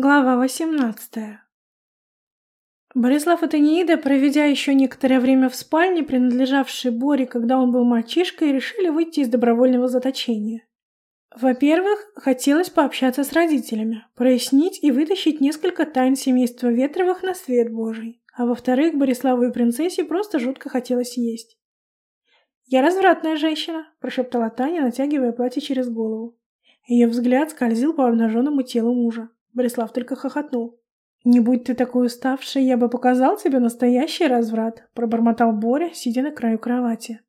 Глава 18 Борислав и Таниида, проведя еще некоторое время в спальне, принадлежавшей Боре, когда он был мальчишкой, решили выйти из добровольного заточения. Во-первых, хотелось пообщаться с родителями, прояснить и вытащить несколько тайн семейства Ветровых на свет Божий. А во-вторых, Бориславу и принцессе просто жутко хотелось есть. «Я развратная женщина», – прошептала Таня, натягивая платье через голову. Ее взгляд скользил по обнаженному телу мужа. Борислав только хохотнул. «Не будь ты такой уставший, я бы показал тебе настоящий разврат», — пробормотал Боря, сидя на краю кровати.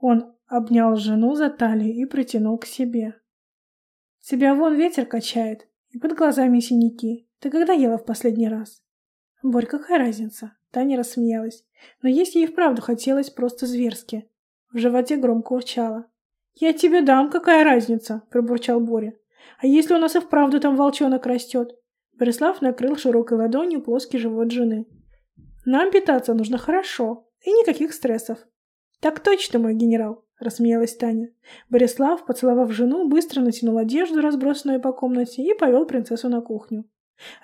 Он обнял жену за талию и притянул к себе. «Тебя вон ветер качает, и под глазами синяки. Ты когда ела в последний раз?» «Борь, какая разница?» Таня рассмеялась. Но есть ей вправду хотелось просто зверски. В животе громко урчало. «Я тебе дам, какая разница?» – пробурчал Боря. А если у нас и вправду там волчонок растет? Борислав накрыл широкой ладонью плоский живот жены. Нам питаться нужно хорошо и никаких стрессов. Так точно, мой генерал, рассмеялась Таня. Борислав, поцеловав жену, быстро натянул одежду, разбросанную по комнате, и повел принцессу на кухню.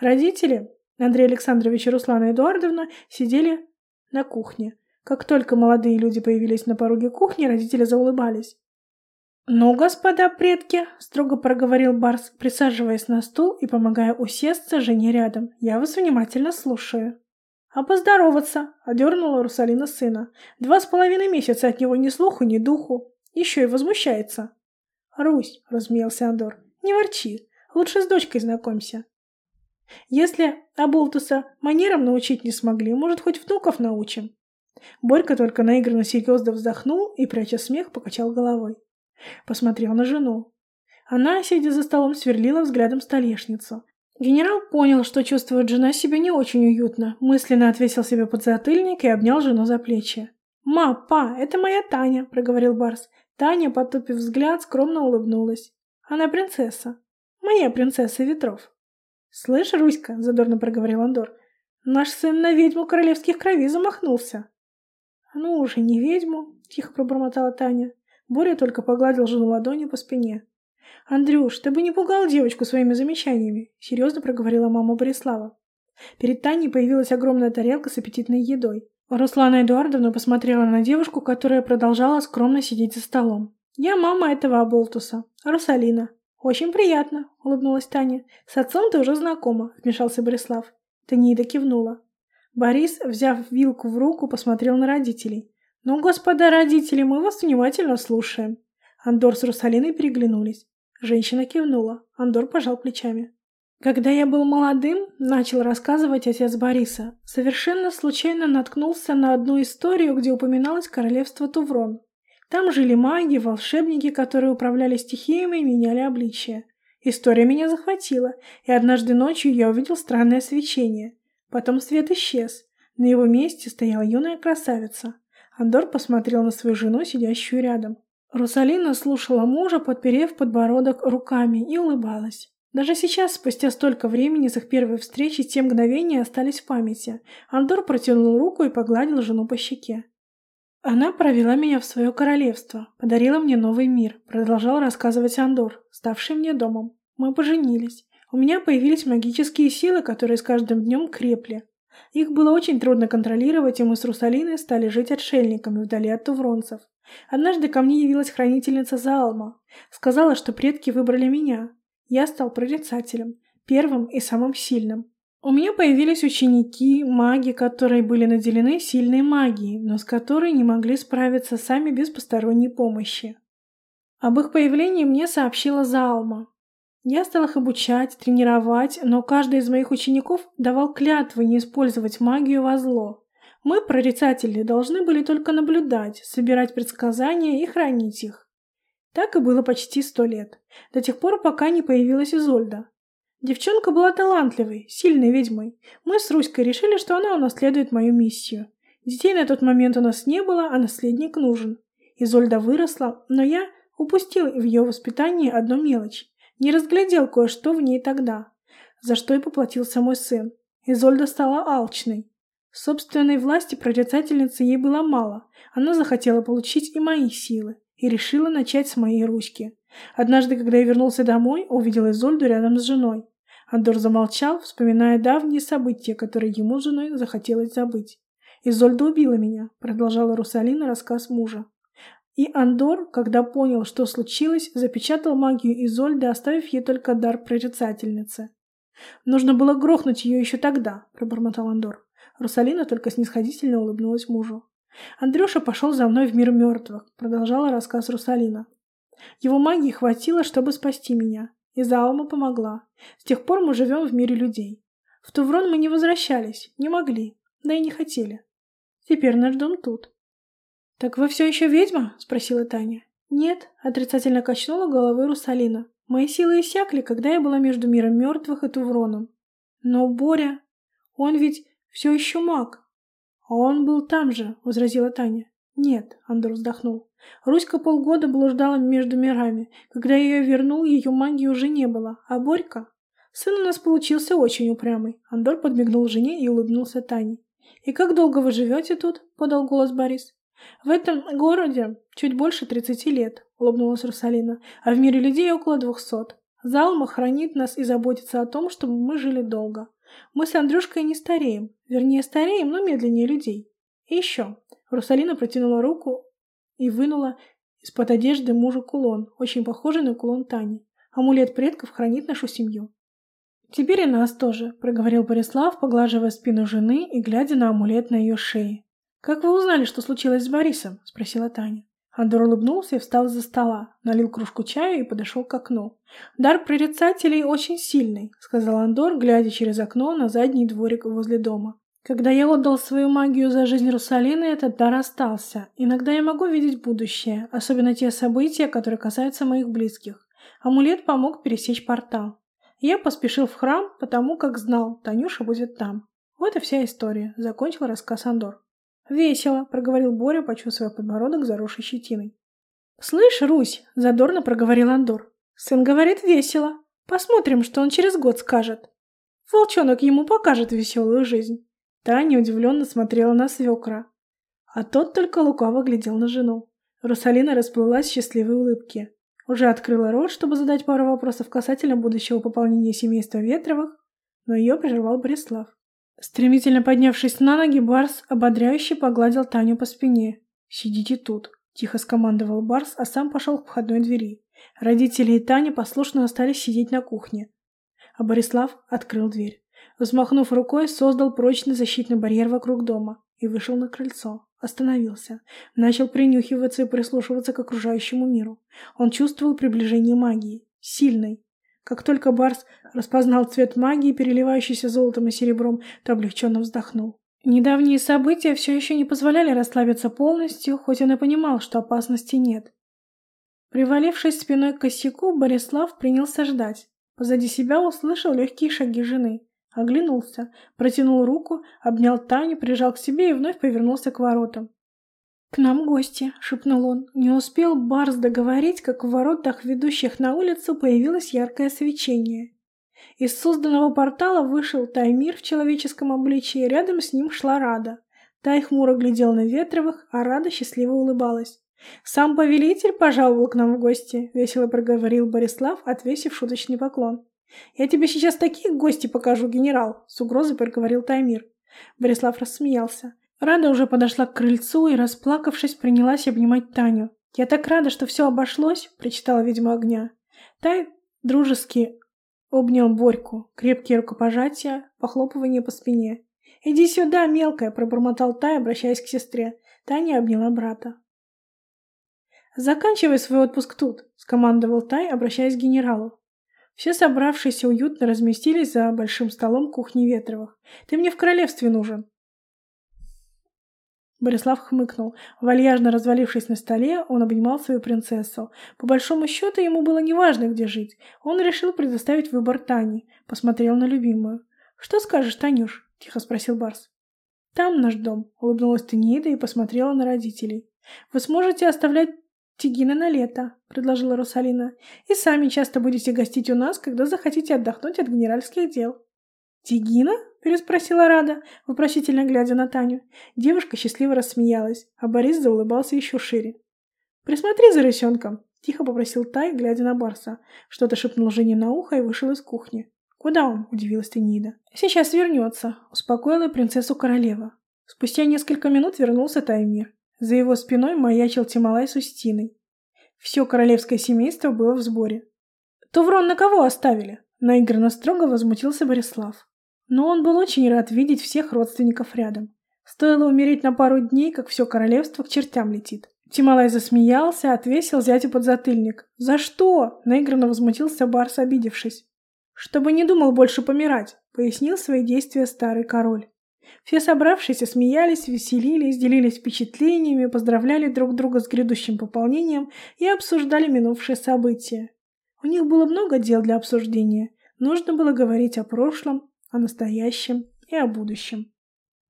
Родители, Андрей Александрович и Руслана Эдуардовна, сидели на кухне. Как только молодые люди появились на пороге кухни, родители заулыбались. «Ну, господа предки», — строго проговорил Барс, присаживаясь на стул и помогая усесться жене рядом, — «я вас внимательно слушаю». «А поздороваться», — одернула Русалина сына. «Два с половиной месяца от него ни слуху, ни духу. Еще и возмущается». «Русь», — размеялся Андор, — «не ворчи. Лучше с дочкой знакомься». «Если Аболтуса манерам научить не смогли, может, хоть внуков научим?» Борька только наигранно серьезно вздохнул и, пряча смех, покачал головой. Посмотрел на жену. Она, сидя за столом, сверлила взглядом столешницу. Генерал понял, что чувствует жена себя не очень уютно, мысленно отвесил себе подзатыльник и обнял жену за плечи. «Ма, па, это моя Таня», — проговорил Барс. Таня, потупив взгляд, скромно улыбнулась. «Она принцесса. Моя принцесса ветров». «Слышь, Руська», — задорно проговорил Андор, — «наш сын на ведьму королевских кровей замахнулся». «Ну уже не ведьму», — тихо пробормотала Таня. Боря только погладил жену ладонью по спине. «Андрюш, ты бы не пугал девочку своими замечаниями», — серьезно проговорила мама Борислава. Перед Таней появилась огромная тарелка с аппетитной едой. Руслана Эдуардовна посмотрела на девушку, которая продолжала скромно сидеть за столом. «Я мама этого оболтуса, Русалина». «Очень приятно», — улыбнулась Таня. «С отцом ты уже знакома», — вмешался Борислав. Танида кивнула. Борис, взяв вилку в руку, посмотрел на родителей. «Ну, господа родители, мы вас внимательно слушаем». Андор с Русалиной переглянулись. Женщина кивнула. Андор пожал плечами. Когда я был молодым, начал рассказывать отец Бориса, совершенно случайно наткнулся на одну историю, где упоминалось королевство Туврон. Там жили маги, волшебники, которые управляли стихиями и меняли обличие. История меня захватила, и однажды ночью я увидел странное свечение. Потом свет исчез. На его месте стояла юная красавица. Андор посмотрел на свою жену, сидящую рядом. Русалина слушала мужа, подперев подбородок руками, и улыбалась. Даже сейчас, спустя столько времени с их первой встречи, те мгновения остались в памяти. Андор протянул руку и погладил жену по щеке. «Она провела меня в свое королевство, подарила мне новый мир», — продолжал рассказывать Андор, ставший мне домом. «Мы поженились. У меня появились магические силы, которые с каждым днем крепли. Их было очень трудно контролировать, и мы с Русалиной стали жить отшельниками вдали от тувронцев. Однажды ко мне явилась хранительница Заалма. Сказала, что предки выбрали меня. Я стал прорицателем, первым и самым сильным. У меня появились ученики, маги, которые были наделены сильной магией, но с которой не могли справиться сами без посторонней помощи. Об их появлении мне сообщила Заалма. Я стал их обучать, тренировать, но каждый из моих учеников давал клятвы не использовать магию во зло. Мы, прорицатели, должны были только наблюдать, собирать предсказания и хранить их. Так и было почти сто лет, до тех пор, пока не появилась Изольда. Девчонка была талантливой, сильной ведьмой. Мы с Руськой решили, что она унаследует мою миссию. Детей на тот момент у нас не было, а наследник нужен. Изольда выросла, но я упустил в ее воспитании одну мелочь. Не разглядел кое-что в ней тогда, за что и поплатился мой сын. Изольда стала алчной. Собственной власти прорицательницы ей было мало. Она захотела получить и мои силы, и решила начать с моей Руськи. Однажды, когда я вернулся домой, увидел Изольду рядом с женой. Андор замолчал, вспоминая давние события, которые ему с женой захотелось забыть. «Изольда убила меня», — продолжала Русалина рассказ мужа. И Андор, когда понял, что случилось, запечатал магию Изольды, оставив ей только дар прорицательницы. «Нужно было грохнуть ее еще тогда», — пробормотал Андор. Русалина только снисходительно улыбнулась мужу. «Андрюша пошел за мной в мир мертвых», — продолжала рассказ Русалина. «Его магии хватило, чтобы спасти меня, и Заалма помогла. С тех пор мы живем в мире людей. В Туврон мы не возвращались, не могли, да и не хотели. Теперь наш дом тут». «Так вы все еще ведьма?» — спросила Таня. «Нет», — отрицательно качнула головой Русалина. «Мои силы иссякли, когда я была между миром мертвых и Тувроном. Но Боря... Он ведь все еще маг». «А он был там же», — возразила Таня. «Нет», — Андор вздохнул. «Руська полгода блуждала между мирами. Когда я ее вернул, ее магии уже не было. А Борька...» «Сын у нас получился очень упрямый». Андор подмигнул жене и улыбнулся Тане. «И как долго вы живете тут?» — подал голос Борис. «В этом городе чуть больше тридцати лет», — улыбнулась Русалина, «а в мире людей около двухсот. Залма хранит нас и заботится о том, чтобы мы жили долго. Мы с Андрюшкой не стареем, вернее стареем, но медленнее людей. И еще». Русалина протянула руку и вынула из-под одежды мужа кулон, очень похожий на кулон Тани. Амулет предков хранит нашу семью. «Теперь и нас тоже», — проговорил Борислав, поглаживая спину жены и глядя на амулет на ее шее. «Как вы узнали, что случилось с Борисом?» – спросила Таня. Андор улыбнулся и встал за стола, налил кружку чая и подошел к окну. «Дар прорицателей очень сильный», — сказал Андор, глядя через окно на задний дворик возле дома. «Когда я отдал свою магию за жизнь Русалины, этот дар остался. Иногда я могу видеть будущее, особенно те события, которые касаются моих близких. Амулет помог пересечь портал. Я поспешил в храм, потому как знал, Танюша будет там. Вот и вся история», — закончил рассказ Андор. «Весело», — проговорил Боря, почувствуя подбородок, заросший щетиной. «Слышь, Русь», — задорно проговорил Андор. «Сын говорит весело. Посмотрим, что он через год скажет. Волчонок ему покажет веселую жизнь». Таня удивленно смотрела на свекра. А тот только лукаво глядел на жену. Русалина расплылась в счастливой улыбке. Уже открыла рот, чтобы задать пару вопросов касательно будущего пополнения семейства Ветровых, но ее прервал Борислав. Стремительно поднявшись на ноги, Барс ободряюще погладил Таню по спине. «Сидите тут», — тихо скомандовал Барс, а сам пошел к входной двери. Родители и Таня послушно остались сидеть на кухне. А Борислав открыл дверь. Взмахнув рукой, создал прочный защитный барьер вокруг дома и вышел на крыльцо. Остановился. Начал принюхиваться и прислушиваться к окружающему миру. Он чувствовал приближение магии. Сильной, как только Барс распознал цвет магии, переливающийся золотом и серебром, то облегченно вздохнул. Недавние события все еще не позволяли расслабиться полностью, хоть он и понимал, что опасности нет. Привалившись спиной к косяку, Борислав принялся ждать. Позади себя услышал легкие шаги жены. Оглянулся, протянул руку, обнял Таню, прижал к себе и вновь повернулся к воротам. «К нам гости», — шепнул он. Не успел Барс договорить, как в воротах, ведущих на улицу, появилось яркое свечение. Из созданного портала вышел Таймир в человеческом обличии, рядом с ним шла Рада. Тай хмуро глядел на Ветровых, а Рада счастливо улыбалась. «Сам повелитель пожаловал к нам в гости», — весело проговорил Борислав, отвесив шуточный поклон. «Я тебе сейчас такие гости покажу, генерал», — с угрозой проговорил Таймир. Борислав рассмеялся. Рада уже подошла к крыльцу и, расплакавшись, принялась обнимать Таню. «Я так рада, что все обошлось», — прочитала ведьма огня. Тай дружески обнял Борьку, крепкие рукопожатия, похлопывание по спине. «Иди сюда, мелкая!» — пробормотал Тай, обращаясь к сестре. Таня обняла брата. «Заканчивай свой отпуск тут», — скомандовал Тай, обращаясь к генералу. Все собравшиеся уютно разместились за большим столом кухни Ветровых. «Ты мне в королевстве нужен», Борислав хмыкнул. Вальяжно развалившись на столе, он обнимал свою принцессу. По большому счету, ему было неважно, где жить. Он решил предоставить выбор Тане. Посмотрел на любимую. «Что скажешь, Танюш?» — тихо спросил Барс. «Там наш дом», — улыбнулась Тенида и посмотрела на родителей. «Вы сможете оставлять Тигина на лето», — предложила Русалина. «И сами часто будете гостить у нас, когда захотите отдохнуть от генеральских дел». «Тигина?» – переспросила Рада, вопросительно глядя на Таню. Девушка счастливо рассмеялась, а Борис заулыбался еще шире. «Присмотри за рысенком», – тихо попросил Тай, глядя на Барса. Что-то шепнул Жене на ухо и вышел из кухни. «Куда он?» – удивилась Тенида. «Сейчас вернется», – успокоила принцессу королева. Спустя несколько минут вернулся Таймир. За его спиной маячил Тималай с Устиной. Все королевское семейство было в сборе. «Туврон на кого оставили?» – наигранно строго возмутился Борислав. Но он был очень рад видеть всех родственников рядом. Стоило умереть на пару дней, как все королевство к чертям летит. Тималай засмеялся, отвесил зятю подзатыльник. «За что?» – наигранно возмутился Барс, обидевшись. «Чтобы не думал больше помирать», — пояснил свои действия старый король. Все собравшиеся смеялись, веселились, делились впечатлениями, поздравляли друг друга с грядущим пополнением и обсуждали минувшие события. У них было много дел для обсуждения. Нужно было говорить о прошлом, о настоящем и о будущем.